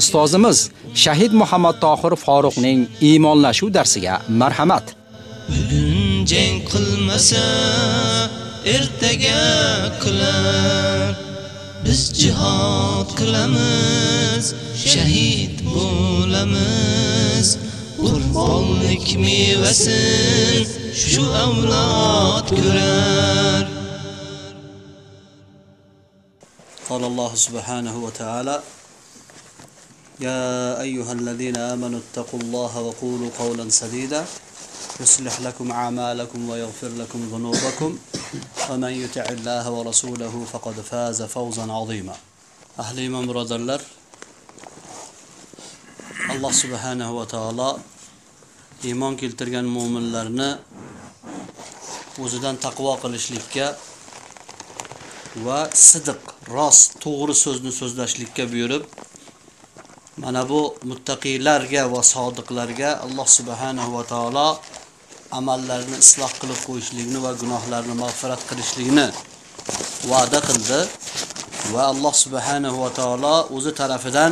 Ustozimiz Shahid Muhammad Tohir Faruqning iymonlashuv darsiga marhamat. Bugun jang qilmasa ertaga qilar biz jihad qilamiz shahid bo'lamiz qurbonlik mevasin shu avlod ko'rar قال الله سبحانه وتعالى يا أيها الذين آمنوا اتقوا الله وقولوا قولا سديدا يصلح لكم أعمالكم ويغفر لكم ذنوبكم ومن يطع الله ورسوله فقد فاز فوزا عظيما أهل إمام برادرlar alloh subhanahu va taolo iymon keltirgan mo'minlarni o'zidan taqvo qilishlikka va sidiq, rost, to'g'ri so'zni so'zlashlikka buyurib, mana bu muttaqiylarga va sodiqlarga Alloh subhanahu va taolo amallarini isloh qilib qo'yishlikni va gunohlarni mag'firat qilishlikni va'da qildi va Alloh subhanahu va taolo o'zi tarafidan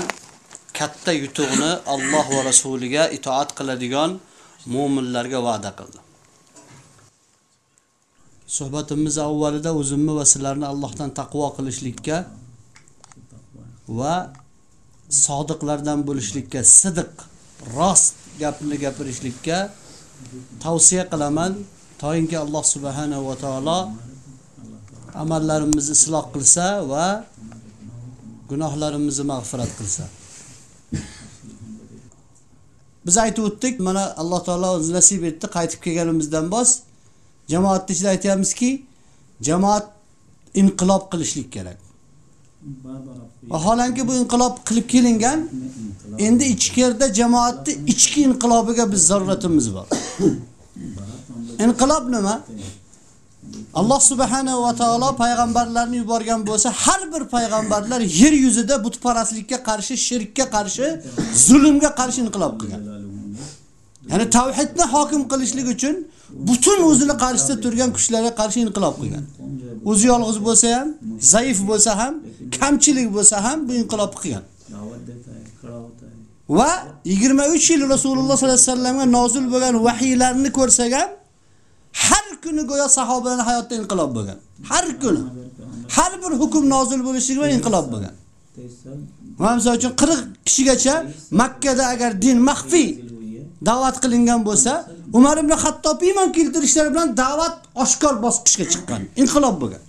katta yutuqni Alloh va rasuliga itoat qiladigan mu'minlarga va'da qildi. Suhbatimiz avvalida o'zimni va sizlarni Allohdan taqvo qilishlikka va sodiqlardan bo'lishlikka, sidiq, rost gapni gapirishlikka tavsiya qilaman. Toyinki Alloh subhanahu va taolo amallarimizni isloq qilsa va gunohlarimizni mag'firat qilsa. Biz aytib o'tdik, mana Alloh taolo o'zi nasib etdi, qaytib kelganimizdan bos jamoatni ichida aytyapmizki, jamoat inqilob qilishlik kerak. Vaholanki bu inqilob qilib kelingan, endi ichkarida jamoatni ichki inqilobiga biz zaruratimiz bor. Inqilob nima? Alloh subhanahu va taolo payg'ambarlarni yuborgan bo'lsa, har bir payg'ambarlar yer yuzida butparastlikka qarshi, shirkka qarshi, zulmga qarshi inqilob qilgan. Ya'ni tavhidni hokim qilishlik uchun butun o'zini qarshisida turgan kuchlarga qarshi inqilob qilgan. O'zi yolg'iz bo'lsa ham, zaif bo'lsa ham, kamchilik bo'lsa ham bu inqilob qilgan. Va 23 yil Rasululloh sollallohu alayhi vasallamga nozil bo'lgan vahiylarni ko'rsak ham har kuni go'yo sahobalarning hayotida inqilob bo'lgan. Har kuni. Har bir hukm nozil bo'lishligi bilan inqilob bo'lgan. Va misol uchun 40 kishigacha Makka da agar din maxfiy da'vat qilingan bo'lsa, Umar ibn Xattob iymon keltirishlari bilan da'vat oshkor bosqichga chiqqan, inqilob bo'lgan.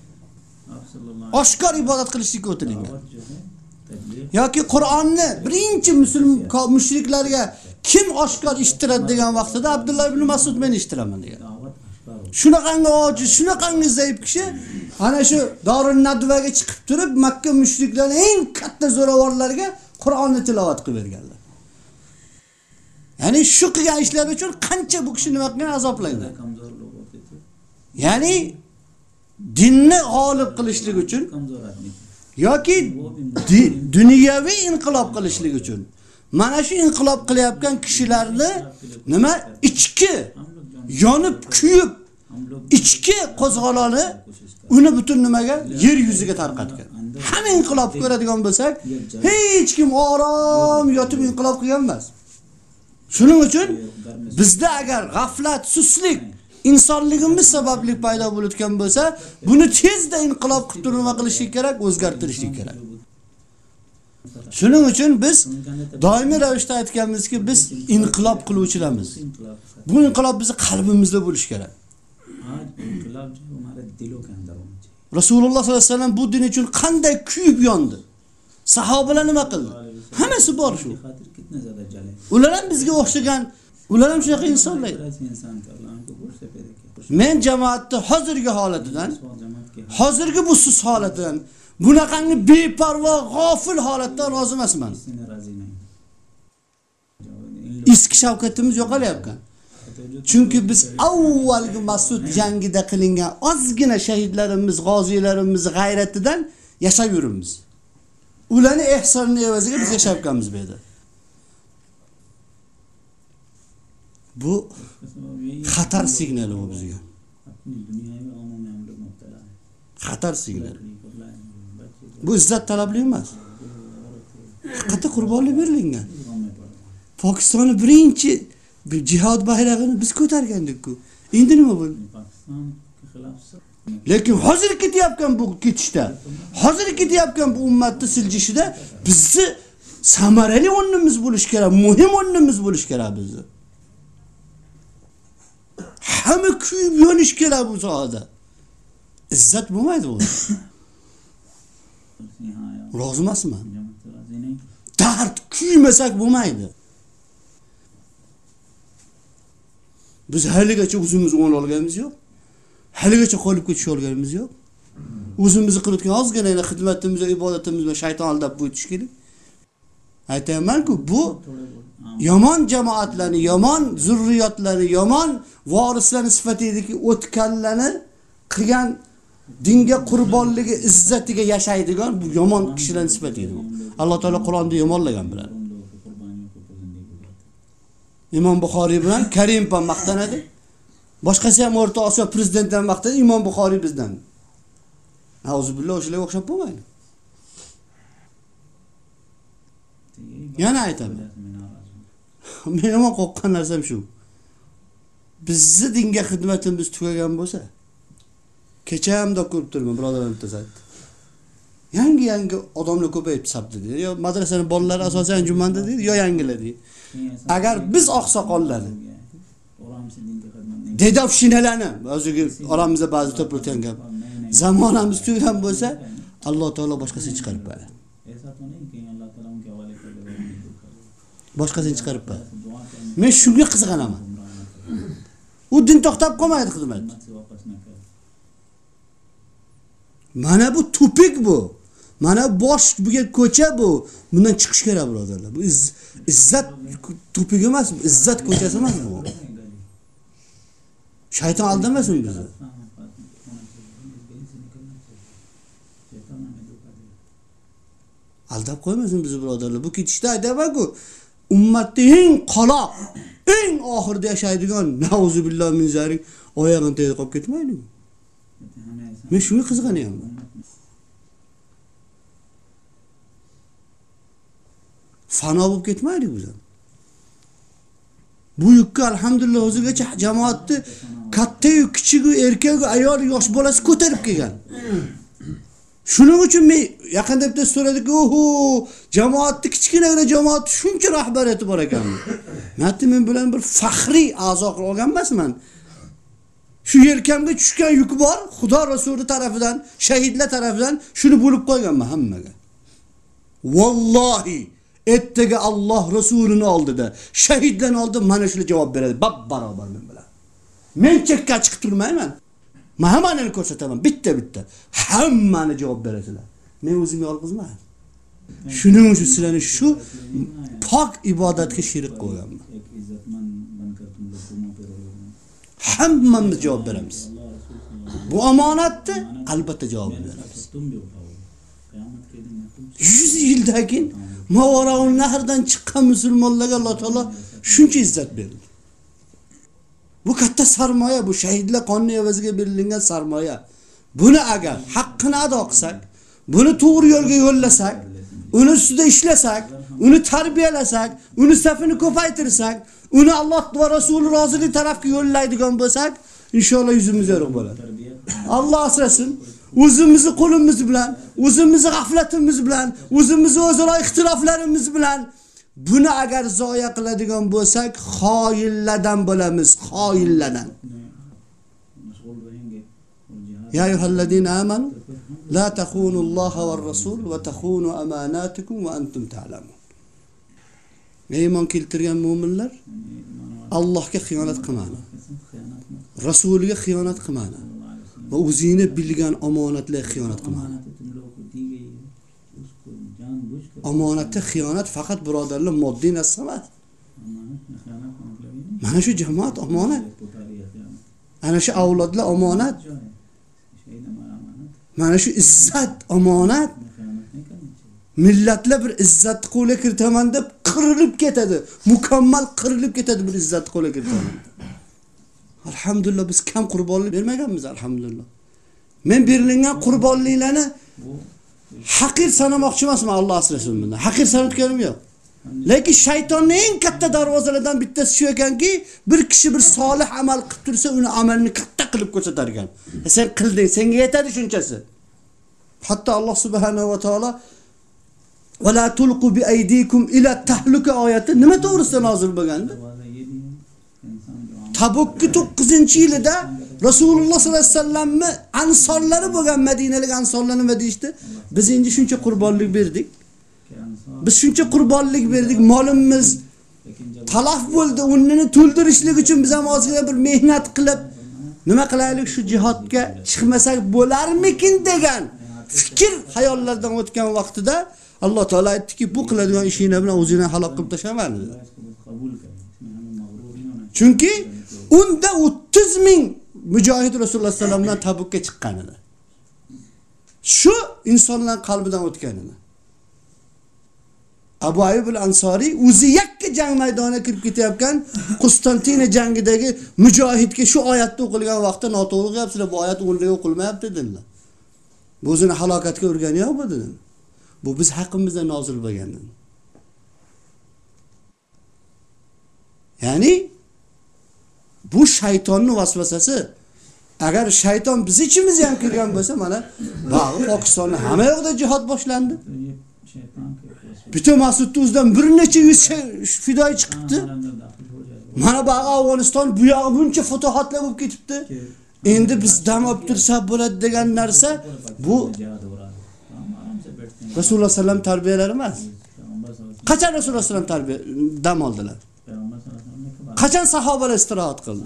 Oshkor ibodat qilishlikka o'tilingan. yoki Qur'onni birinchi musulmon mushriklarga kim oshkor ishtiradi degan vaqtida Abdulloh ibn Mas'ud men ishtiraman degan. Shunaqangi ojiz, shunaqangi zaif kishi ana shu Dorun Nadvaga chiqib turib Makka mushriklarining eng katta zo'ravorlariga Qur'onni tilovat qilib berganlar. Ya'ni shu qilgan ishlari uchun qancha bu kishi nima qilgan azoblangan. Ya'ni dinni g'olib qilishlik uchun yoki dunyoviy inqilob qilishlik uchun mana shu inqilob qilayotgan kishilarni nima ichki yonib kuyib ichki qo'zg'oloni uni butun nimaga yer yuziga tarqatgan. Hamma inqilob ko'radigan bo'lsak, hech kim orom yotib inqilob qilgan emas. Shuning uchun bizda agar g'aflat, suslik insonligimiz sababli paydo bo'layotgan bo'lsa, buni tezda inqilob qilib turma qilish kerak, o'zgartirishlik kerak. Shuning uchun biz doimiy ravishda aytganmizki, biz inqilob qiluvchilarmiz. Bu inqilob bizning qalbimizda bo'lishi kerak. Rasululloh sollallohu alayhi vasallam bu din uchun qanday kuyib yondi? Sahobalar nima qildi? Hammasi bor shu. Ular ham bizga o'xshagan, ular ham shunaqa insonlar. Men jamoatni hozirgi holatidan, hozirgi bu sus holatidan, bunaqangi beparvo, g'ofil holatdan rozi emasman. Eski shavkatimiz yo'qolyapti. Chunki biz avvalgi Mas'ud jangida qilingan ozgina shahidlarimiz, g'oziylarimiz g'ayratidan yashab yuribmiz. Ularni ehsonni evaziga biz yashayotganmiz bu yerda. Bu xatar signali bu bizga. Xatar signali. Bu izzat talabli emas. Haqiqatda qurbonlik berilgan. Pokistonni birinchi bir jihad bayrog'ini biz ko'targandik-ku. Endi nima bo'ldi? Lekin hozir ketyapgan bu ketishda, hozir ketyapgan bu ummatni siljishida bizni samarali o'rnimiz bo'lish kerak, muhim o'rnimiz bo'lish kerak bizni. Hamma kuyib yonish kerak bu sohada. Izzat bo'lmaydi bu. Rozi emasmi Dard kuymasak bo'lmaydi. Biz haligacha o'zimiz o'yn olganimiz yo'q. Haligacha qolib ketish olganimiz yo'q. O'zimizni qilayotgan ozgina xizmatimiz, ibodatimiz bilan shayton aldab o'tish kerak. Aytamanku, bu yomon jamoatlarni, yomon zurriyotlarni, yomon vorislarni sifatidagi o'tganlarni qilgan dinga qurbonligi, izzatiga yashaydigan bu yomon kishilar sifati edi bu. Alloh taolo Qur'onda yomonlagan bilan. Imom Buxoriy bilan Karim ham maqtanadi. Boshqasi ham O'rta Osiyo prezidentidan maqtanadi, Imom Buxoriy bizdan. Auzubillah o'shalarga o'xshab bo'lmaydi. Yana aytaman. Men ham qo'rqqan narsam shu. Bizni dinga xizmatimiz tugagan bo'lsa, kecha ham ko'rib turman, birodarlar aytdi. Yangi yangi odamlar ko'payibdi sabda dedi. Yo madrasaning bolalari asosan jumanda dedi, yo yangilar deydi Agar biz oqsoqollarni dedovshinalarni hozirgi oramizda ba'zi to'pilayotgan gap. Zamonamiz tugagan bo'lsa, Alloh taolo boshqasini chiqarib qo'yadi Boshqasini chiqaribman. Men shunga qiziqaman. U din to'xtab qolmaydi xizmat. Mana bu tupik bu. Mana bosh buga ko'cha bu. Bundan chiqish kerak birodarlar. Bu izzat tupik emas, izzat ko'chasi emas bu. Shayton aldamasin bizni. Aldab qo'ymasin bizni birodarlar. Bu ketishda aytaman-ku, ummatning qaloq qoloq, eng oxirda yashaydigan nauzu billahi min zaring oyog'ini tegib qolib ketmaydi. Men shunga qiziqanyapman. Fano bo'lib ketmaydi biz. Bu yukka alhamdulillah o'zigacha jamoatni katta-yu, kichigi, erkagi, ayoli, yosh bolasi ko'tarib kelgan. Shuning uchun men yaqinda bitta so'radiki, "Oho, jamoatni kichkinagina jamoat shuncha rahbariyati bor ekanmi?" Mati men bilan bir faxriy a'zo qilib olgan emasman. Shu yelkamga tushgan yuk bor, Xudo rasuli tarafidan, shahidlar tarafidan shuni bo'lib qo'yganman hammaga. Vallohi ertaga Alloh rasulini oldida, shahidlarni oldida mana shuni javob beradi, bab barobar men bilan. Men chekka chiqib turmayman. Men hammani ko'rsataman, bitta-bitta. Hammani javob berasizlar. Men o'zim yolg'izman. Shuning uchun sizlarni shu pok ibodatga shirik qo'yganman. Hammamiz javob beramiz. Bu omonatni albatta javob beramiz. 100 yildan keyin Mavaraun nahrdan chiqqan musulmonlarga Alloh taolo shuncha izzat berdi. Bu katta sarmoya, bu shahidlar qonni evaziga berilgan sarmoya. Buni agar haqqini ado qilsak, buni to'g'ri yo'lga yo'llasak, uni ustida ishlasak, uni tarbiyalasak, uni safini ko'paytirsak, uni Alloh va Rasuli roziligi tarafga yo'llaydigan bo'lsak, inshaalloh yuzimiz yorug' bo'ladi. Alloh asrasin. O'zimizni qo'limiz bilan, o'zimizni g'aflatimiz bilan, o'zimizni o'zaro ixtiloflarimiz bilan buni agar zoya qiladigan bo'lsak, xoyillardan bo'lamiz, xoyillardan. Ya ayyuhallazina amanu la takhunu Alloha va rasul va takhunu amanatukum va antum ta'lamun. Iymon keltirgan mu'minlar Allohga xiyonat qilmanglar. Rasuliga xiyonat qilmanglar. va o'zingni bilgan omonatlarga xiyonat qilmanglar. Omonatga xiyonat faqat birodarlar moddiy narsa emas. Mana shu jamoat omonat. Ana shu avlodlar omonat. Mana shu izzat omonat. Millatlar bir izzatni qo'lga kiritaman deb qirilib ketadi. Mukammal qirilib ketadi bir izzatni qo'lga kiritaman. Alhamdulillah biz kam qurbonlik bermaganmiz alhamdulillah. Men berilgan qurbonliklarni haqir sanamoqchi emasman Alloh asrasin bundan. Haqir sanatganim yo'q. Lekin shaytonning eng katta darvozalaridan bittasi shu ekanki, bir kishi bir solih amal qilib tursa, uni amalini katta qilib ko'rsatar ekan. E sen qilding, senga yetadi shunchasi. Hatto Alloh subhanahu va taolo va la tulqu bi aydikum ila tahluka oyati nima to'g'risida nozil bo'lgandi? Tabukki 9-yilida Rasululloh sollallohu alayhi vasallamni ansorlari bo'lgan Madinalik ansorlar nima deydi? Biz endi shuncha qurbonlik berdik. Biz shuncha qurbonlik berdik, molimiz talaf bo'ldi, unnini to'ldirishlik uchun biz ham ozgina bir mehnat qilib nima qilaylik shu jihodga chiqmasak bo'larmikin degan fikr hayollardan o'tgan vaqtida Alloh taolo aytdiki, bu qiladigan ishinglar bilan o'zingni halok qilib tashlama. Chunki unda 30 ming mujohid Rasululloh sallamdan Tabukka chiqqan edi. Shu insonlar qalbidan o'tganini. Abu Ayyub al-Ansoriy o'zi yakka jang maydoniga kirib ketayotgan qustantina jangidagi mujohidga shu oyatni o'qilgan vaqtda noto'g'ri qilyapsizlar, bu oyat o'rniga o'qilmayapti dedilar. Bu o'zini halokatga urgani dedilar. Bu biz haqqimizda nozil bo'lgan. Ya'ni bu shaytonning vasvasasi. Agar shayton biz ichimizga ham kirgan bo'lsa, mana bog'i Pokistonda hamma yoqda jihad boshlandi. Butun Masudni o'zidan bir necha yuz fidoi chiqibdi. Mana bog'i Afg'oniston bu yog'i buncha futuhatlar bo'lib ketibdi. Endi biz dam olib tursak bo'ladi degan narsa bu Rasululloh sallam tarbiyalari emas. Qachon Rasululloh sallam tarbiya dam oldilar? Qachon sahobalar istirohat qildi?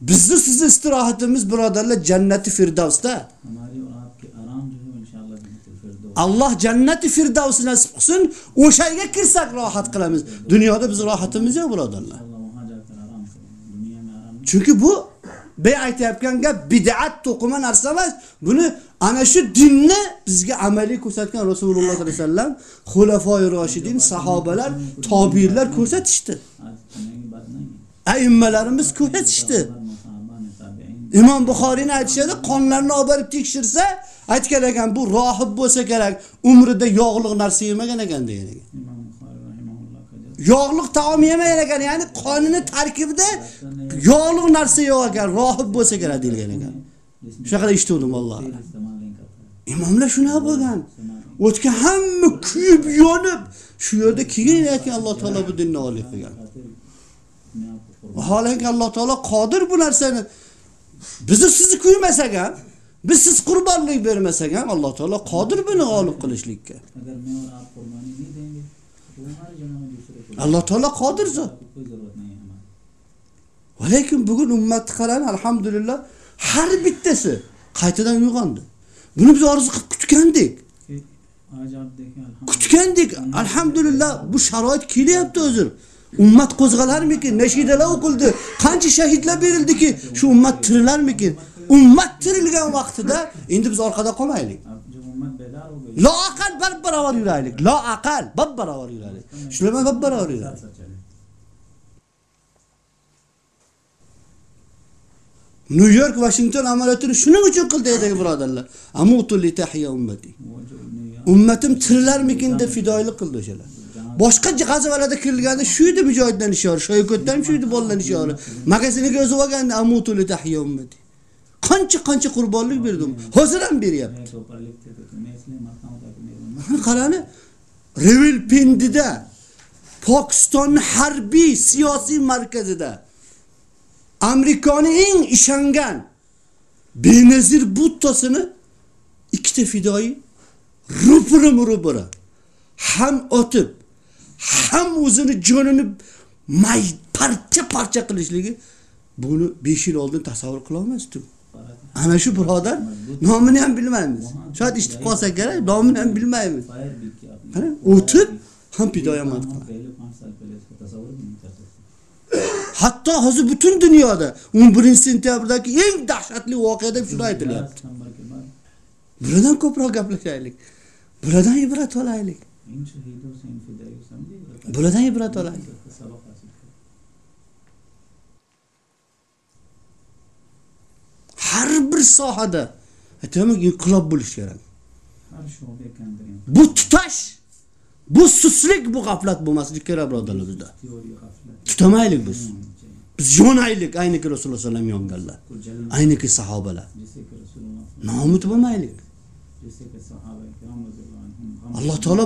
Bizni sizni istirohatimiz birodarlar jannati firdavsda. Alloh jannati firdavsni nasib qilsin, o'sha yerga kirsak rohat qilamiz. Dunyoda biz rohatimiz yo'q birodarlar. Chunki bu bey aytayotgan gap bid'at to'qima narsa emas. Buni ana shu dinni bizga amaliy ko'rsatgan Rasululloh sollallohu alayhi vasallam, xulafoi roshidin, sahobalar, tobiinlar ko'rsatishdi. Aimmalarimiz ko'rsatishdi. Imom Buxoriyni aytishadi, qonlarini olib borib tekshirsa, aytgan ekan, bu rohib bo'lsa kerak, umrida yog'liq narsa yemagan ekan degan ekan. Yog'liq taom yemagan ekan, ya'ni qonini tarkibida yog'liq narsa yo'q ekan, rohib bo'lsa kerak degan ekan. Shunaqa eshitdim vallahi. Imomlar shunaqa bo'lgan. O'tgan hamma kuyib, yonib, shu yerda keyin ekan Alloh taolo bu dinni olib qilgan. Vaholanki Alloh taolo qodir bu narsani bizni sizni kuymasak ham, biz siz qurbonlik bermasak ham Alloh taolo qodir buni g'olib qilishlikka. Alloh taolo qodir zot. Lekin bugun ummatni qarang, alhamdulillah, har bittasi qaytadan uyg'ondi. Buni biz orzu qilib kutgandik. Kutgandik. Alhamdulillah bu sharoit kelyapti o'zir. Ummat qo'zg'alarmikin? Nashidalar o'qildi. Qancha shahidlar berildiki, shu ummat tirilarmikin? Ummat tirilgan vaqtida endi biz orqada qolmaylik. La bir barobar yuraylik. La bir barobar yuraylik. Shular barobar yuraylik. New York, Washington amaliyotini shuning uchun qildi edi birodarlar. Amutu li tahya ummati. Ummatim tirlarmikin deb fidoilik qildi o'shalar. Boshqa g'azavalarda kirilganda shu edi mujohiddan ishora, shoyko'tdan shu edi bolalar ishora. Magaziniga o'zi olganda amutu li tahya ummati. Qancha qancha qurbonlik berdim. Hozir ham beryapti. Qarani, Revilpindida Pokiston harbiy siyosiy markazida Amerikaning eng ishongan Benazir Buttasini ikkita fidoi rupuri murubura ham otib, ham o'zini jonini may parcha-parcha qilishligi buni 5 yil oldin tasavvur qila olmasdim. Ana shu birodar nomini ham bilmaymiz. Shoyat eshitib qolsak kerak, nomini ham bilmaymiz. Qara, o'tib ham pidoyamat qiladi. Hatto hozir butun dunyoda 11 sentyabrdagi eng dahshatli voqea deb shuni aytilyapti. Buradan ko'proq gaplashaylik. Buradan ibrat olaylik. Buradan ibrat olaylik. Har bir sohada aytaman inqilob bo'lish kerak. Bu tutash, bu suslik, bu g'aflat bo'lmasligi kerak birodarlar bizda. Tutamaylik biz. Biz yonaylik, ayniki Rasululloh sallam yonganlar. Ayniki sahobalar. Nomut bo'lmaylik. Alloh taolo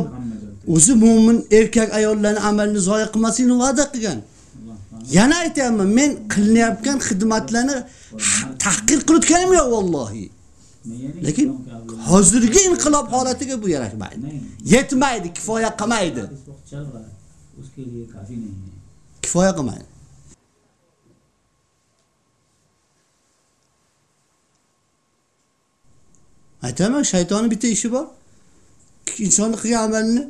o'zi mo'min erkak ayollarning amalini zoya qilmaslikni va'da qilgan. Yana aytayapman, men qilinayotgan xizmatlarni tahqir qilayotganim yo'q vallohi. Lekin hozirgi inqilob holatiga bu yarashmaydi. Yetmaydi, kifoya qilmaydi. Kifoya qilmaydi. Aytaman, shaytonning bitta ishi bor. Insonni qilgan amalini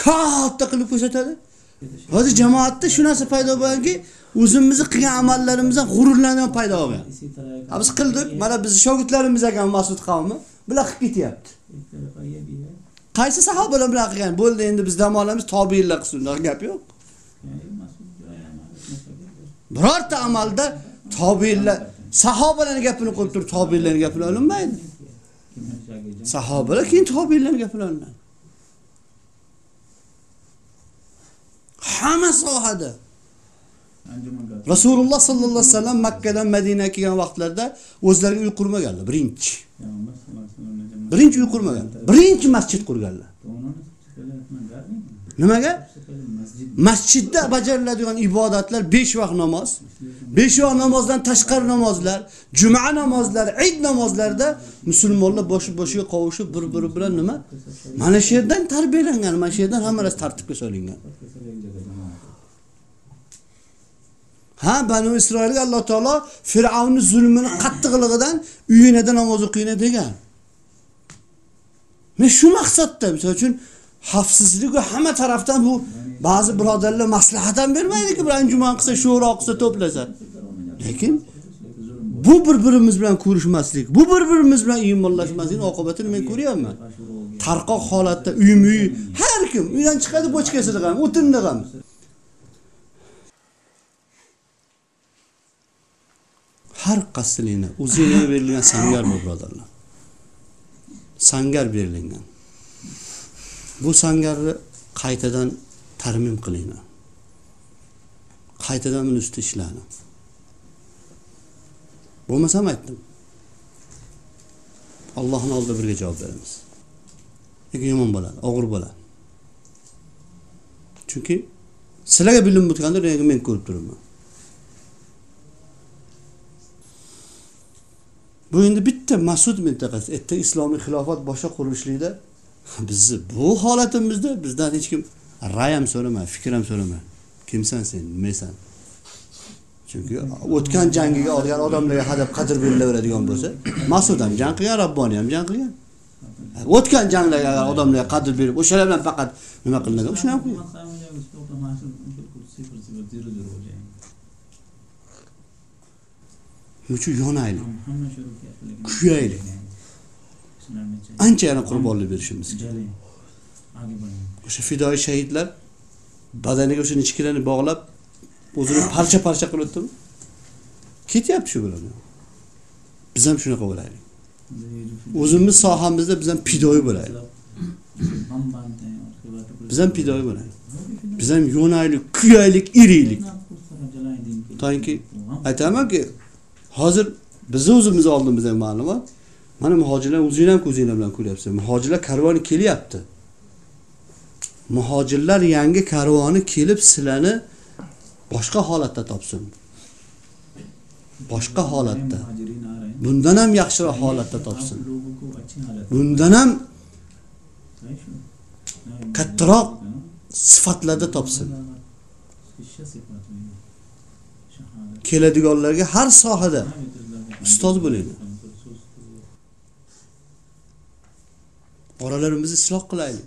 katta qilib ko'rsatadi. Hozir jamoatda shu narsa paydo bo'lganki, o'zimizni qilgan amallarimizdan g'ururlangan paydo bo'lgan. Biz qildik, mana bizni shogirdlarimiz ekan Mas'ud qavmi, bular qilib ketyapti. Qaysi sahobalar bilan qilgan? Bo'ldi, endi biz dam olamiz, tobiinlar qilsin, unday gap yo'q. Birorta amalda tobiinlar sahobalarning gapini qo'yib turib tobiinlarning gapini olinmaydi. Sahobalar keyin tobiinlarning gapini olinadi. Hamma sohada Rasululloh sallallohu alayhi vasallam Makka dan Madinaga kelgan vaqtlarda o'zlariga uy qurmaganlar, birinchi. Birinchi uy qurmagan. Birinchi masjid qurganlar. Nimaga? Masjidda bajariladigan ibodatlar 5 vaqt namoz, 5 vaqt namozdan tashqari namozlar, juma namozlari, Eid namozlarida musulmonlar boshi-boshiga qovushib bir-biri bilan nima? Mana shu yerdan tarbiyalangan, mana shu yerdan hamma narsa tartibga solingan. Ha, Banu Isroilga Alloh taolo Fir'avnning zulmini qattiqligidan uyinada namoz o'qiyna degan. Men shu maqsadda, misol uchun xavfsizlik va hamma tarafdan bu ba'zi birodarlar maslahat ham bermaydi-ku, bir anjuman qilsa, sho'ro qilsa, to'plasa. Lekin bu bir-birimiz bilan ko'rishmaslik, bu bir-birimiz bilan iymonlashmaslikning oqibatini men ko'ryapman. Tarqoq holatda uyim-uy, har kim uydan chiqadi bochkasini ham, o'tinni ham. Har qasdini o'ziga berilgan sangar bu birodarlar. Sangar berilgan. Bu sangarni qaytadan tarmim qilinglar. Qaytadan uni ustida ishlanglar. Bo'lmasam aytdim. Allohning oldida birga javob beramiz. Lekin yomon bo'ladi, og'ir bo'ladi. Chunki sizlarga bilinib o'tgandir men ko'rib turibman. Bu endi bitta Mas'ud mintaqasi, erta islomiy xilofat boshqa qurilishlikda bizni bu holatimizda bizdan hech kim ray ham so'rama, fikr ham so'rama. Kimsan sen, nimasan? Chunki o'tgan jangiga olgan odamlarga hadab qadr berilaveradigan bo'lsa, Mas'ud ham jang qilgan, Rabboni ham jang qilgan. O'tgan janglarga odamlarga qadr berib, o'shalar bilan faqat nima qilinadi, shuni ham qilgan. Uchun yonaylik. Kuyaylik. Ancha yana qurbonlik berishimiz kerak. O'sha fidoyi shahidlar badaniga o'sha ichkilarni bog'lab o'zini parcha-parcha qilib turib ketyapti shu bilan. Biz ham shunaqa bo'laylik. O'zimiz sohamizda biz ham fidoyi bo'laylik. Biz ham fidoyi bo'laylik. Biz ham yonaylik, kuyaylik, iriylik. To'yinki aytamanki, hozir bizni o'zimiz oldimizda ma'lumot. Mana muhojirlar o'zinglar ham ko'zinglar bilan ko'ryapsiz. Muhojirlar karvoni kelyapti. Muhojirlar yangi karvoni kelib sizlarni boshqa holatda topsin. Boshqa holatda. Bundan ham yaxshiroq holatda topsin. Bundan ham kattaroq sifatlarda topsin. Keladiganlarga har sohada ustoz bo'laylik. Oralarimizni isloq qilaylik.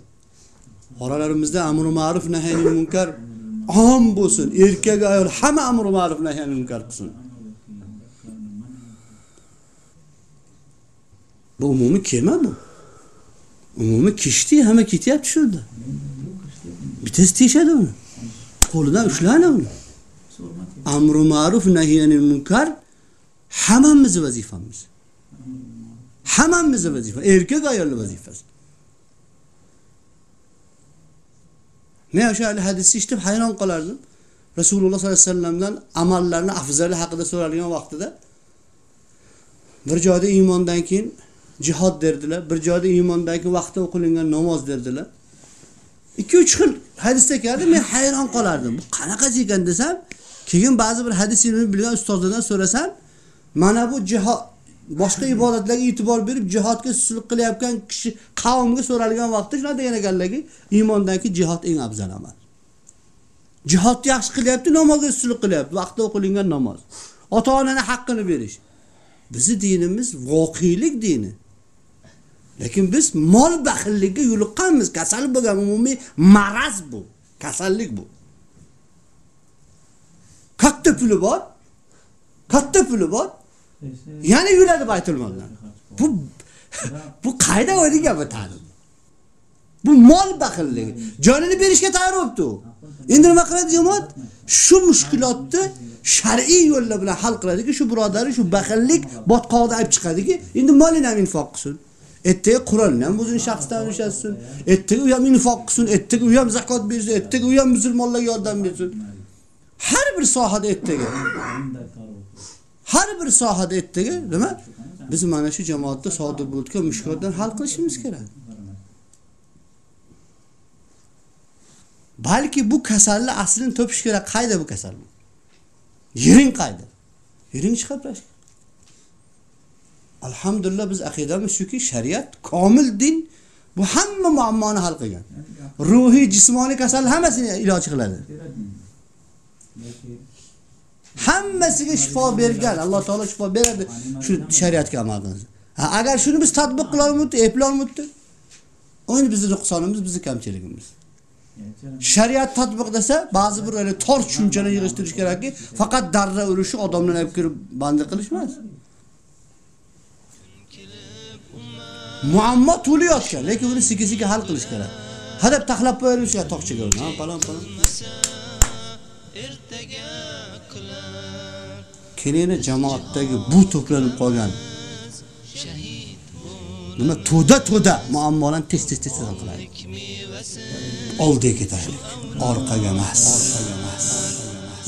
Oralarimizda amr ma'ruf nahyil munkar om bo'lsin, erkak, ayol hamma amr ma'ruf nahyanil munkar qilsin. Bu umumiy kema bu. Umumiy kishdi, hamma ketyapti shu yerda. Bittasi teshadi uni. Qo'lidan ushlani uni. Amru ma'ruf nahy anil munkar hammamiz vazifamiz. Hammamiz vazifa, erkak ayolning vazifasi. Men o'sha hadisni eshitib hayron qolardim. Rasululloh sollallohu alayhi vasallamdan amallarni afzali haqida so'ralgan vaqtida bir joyda iymondan keyin jihod derdilar, bir joyda iymondan keyin vaqtda o'qilingan namoz derdilar. 2-3 xil hadisda keldi, men hayron qolardim. Bu qanaqa ekan desam, keyin ba'zi bir hadis ilmini bilgan ustozlardan so'rasam, mana bu jihod boshqa ibodatlarga e'tibor berib jihodga suslik qilayotgan kishi qavmga so'ralgan vaqtda shular degan ekanlarki, iymondanki jihad jihod eng afzal amal. Jihadni yaxshi qilyapti, namozga suslik qilyapti, vaqtida o'qilingan namoz. Ota-onaning haqqini berish. Bizi dinimiz voqelik dini. Lekin biz mol baxilligiga yo'liqqanmiz. Kasal bo'lgan umumiy maraz bu. Kasallik bu. Katta puli bor. Katta puli bor. Yana yuradi Baytul moldan. Bu bu qayda o'ylagan gapi ta'lim? Bu mol baxilligi. Jonini berishga tayyor bo'libdi u. Endi nima qiladi jamoat? Shu mushkulotni shar'iy yo'llar bilan hal qiladiki, shu birodari shu baxillik botqoqda olib chiqadiki, endi molini ham infoq qilsin. Ertaga Qur'onni ham o'zini shaxsdan ushlasin. Ertaga u ham infoq qilsin, ertaga u ham zakot bersin, ertaga u ham musulmonlarga yordam bersin. Har bir sohada ertaga har bir sohada ertaga nima? Biz mana shu jamoatda sodir bo'layotgan mushkulotlarni hal qilishimiz kerak. Balki bu kasallik aslini topish kerak. Qayda bu kasallik? Yering qayda? Yering chiqib. Alhamdulillah biz aqidamiz shuki shariat komil din bu hamma muammoni hal qilgan. Ruhiy, jismoniy kasal hammasini iloji qiladi. Hammasiga shifo bergan. Alloh taolo shifo beradi shu shariatga amal qilsa. Ha, agar shuni biz tatbiq qila olmaydi, eplay olmaydi, o'yin bizning nuqsonimiz, bizning kamchiligimiz. Shariat tatbiq desa, ba'zi bir o'yle tor tushunchalar yig'ishtirish kerakki, faqat darra urushi odamlarni olib kirib bandi qilish emas. Muammo to'layotgan, lekin uni sekin-sekin hal qilish kerak. Hadab taxlab qo'yilish ya toqchiga uni, ha. Ertaga qilar. Kelini jamoatdagi bu to'planib qolgan. Nima to'da to'da muammolarni tez tez tez hal qiladi. Oldiga ketaylik, orqaga emas.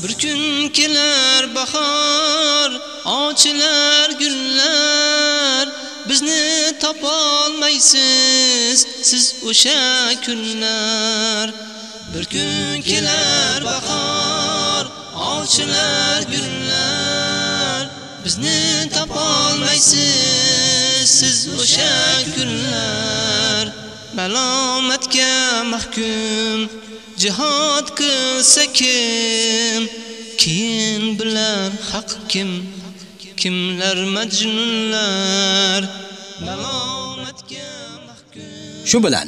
bir kun kelar bahor ochilar gullar. Bizni topolmaysiz siz o'sha kunlar bir kun kelar bahor ochilar gullar. Bizni topolmaysiz siz o'sha kunlar malomatga mahkum jihad qilsa kim? Keyin bilar haq kim? Kimlar majnunlar? Malomatga mahkum. Shu bilan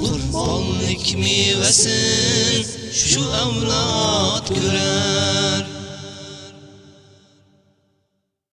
Qurbonlik mevasin shu avlod ko'rar